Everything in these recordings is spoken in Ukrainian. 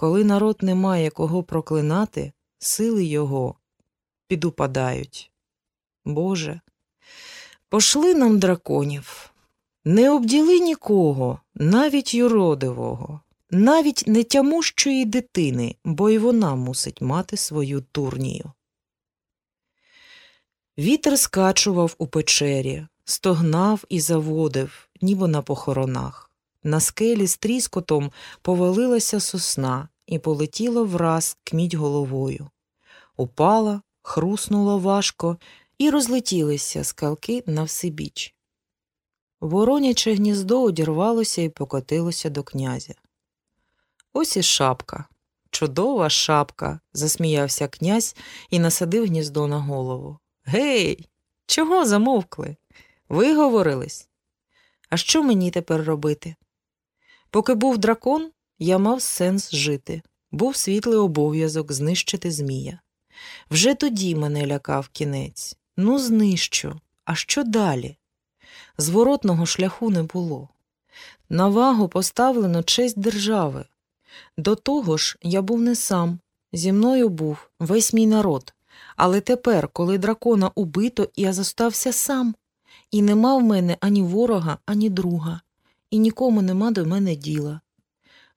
Коли народ не має кого проклинати, сили його підупадають. Боже, пошли нам драконів, не обділи нікого, навіть юродивого, навіть нетямущої дитини, бо й вона мусить мати свою турнію. Вітер скачував у печері, стогнав і заводив, ніби на похоронах. На скелі з тріскотом повалилася сосна і полетіла враз кміть головою. Упала, хруснула важко, і розлетілися скалки на всебіч. Вороняче гніздо одірвалося і покотилося до князя. Ось і шапка. Чудова шапка, засміявся князь і насадив гніздо на голову. Гей, чого замовкли? Виговорились? А що мені тепер робити? Поки був дракон, я мав сенс жити, був світлий обов'язок знищити Змія. Вже тоді мене лякав кінець. Ну, знищу. А що далі? Зворотного шляху не було. На вагу поставлено честь держави. До того ж, я був не сам, зі мною був весь мій народ. Але тепер, коли дракона убито, я зостався сам, і нема в мене ані ворога, ані друга, і нікому нема до мене діла.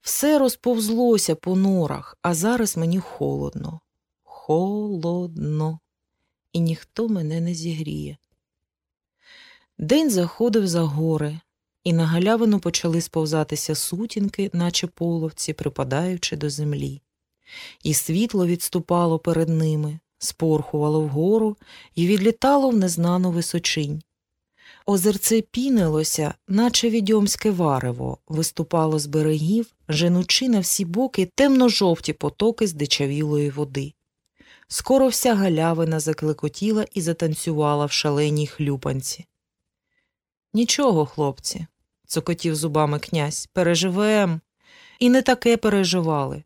Все розповзлося по норах, а зараз мені холодно. Холодно, і ніхто мене не зігріє. День заходив за гори, і на галявину почали сповзатися сутінки, наче половці, припадаючи до землі. І світло відступало перед ними, спорхувало вгору і відлітало в незнану височинь. Озерце пінилося, наче відьомське варево, виступало з берегів, женучи на всі боки темно-жовті потоки здичавілої води. Скоро вся галявина заклекотіла і затанцювала в шаленій хлюпанці. Нічого, хлопці, цокотів зубами князь, переживем. І не таке переживали.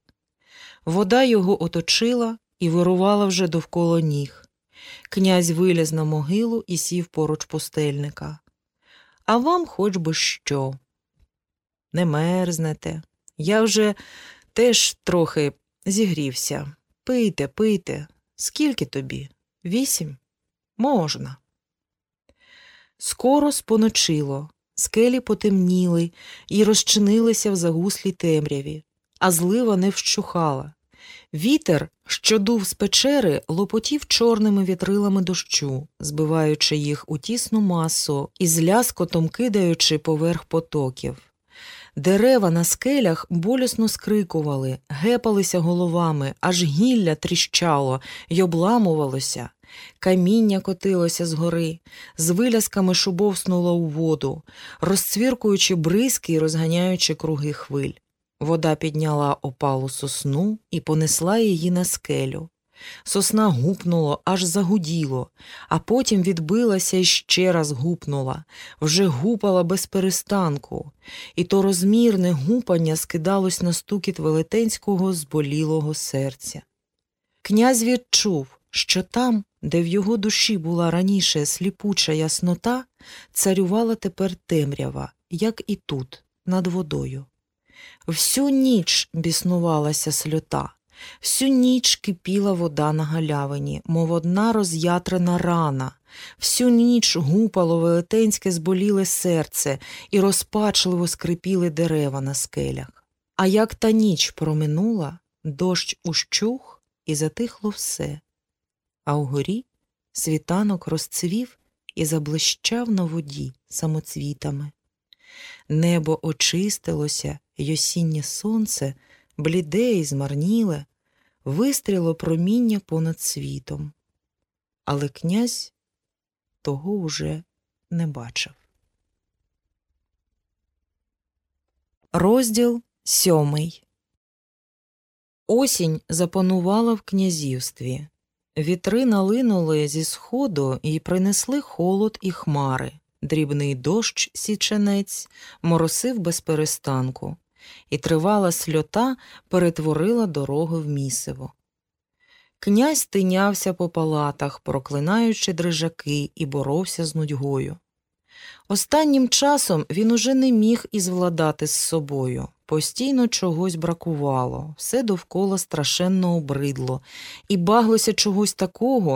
Вода його оточила і вирувала вже довкола ніг. Князь виліз на могилу і сів поруч пустельника. А вам хоч би що. Не мерзнете. Я вже теж трохи зігрівся. Пийте, пийте. Скільки тобі? Вісім? Можна. Скоро споночило, скелі потемніли і розчинилися в загуслій темряві, а злива не вщухала. Вітер, що дув з печери, лопотів чорними вітрилами дощу, збиваючи їх у тісну масу і з ляскотом кидаючи поверх потоків. Дерева на скелях болісно скрикували, гепалися головами, аж гілля тріщало й обламувалося. Каміння котилося з гори, з вилясками шубовснуло у воду, розцвіркуючи бризки і розганяючи круги хвиль. Вода підняла опалу сосну і понесла її на скелю. Сосна гупнуло, аж загуділо, а потім відбилася і ще раз гупнула, вже гупала без перестанку, і то розмірне гупання скидалось на стукіт велетенського зболілого серця. Князь відчув, що там, де в його душі була раніше сліпуча яснота, царювала тепер темрява, як і тут, над водою. Всю ніч біснувалася сльота, всю ніч кипіла вода на галявині, мов одна роз'ятрена рана, всю ніч гупало велетенське зболіле серце і розпачливо скрипіли дерева на скелях. А як та ніч проминула, дощ ущух і затихло все. А вгорі світанок розцвів і заблищав на воді самоцвітами. Небо очистилося, й осіннє сонце, бліде і змарніле, вистріло проміння понад світом. Але князь того уже не бачив. Розділ сьомий Осінь запанувала в князівстві. Вітри налинули зі сходу і принесли холод і хмари. Дрібний дощ січенець моросив без перестанку, і тривала сльота перетворила дорогу в місиво. Князь тинявся по палатах, проклинаючи дрижаки, і боровся з нудьгою. Останнім часом він уже не міг із владати з собою. Постійно чогось бракувало, все довкола страшенно обридло, і баглося чогось такого,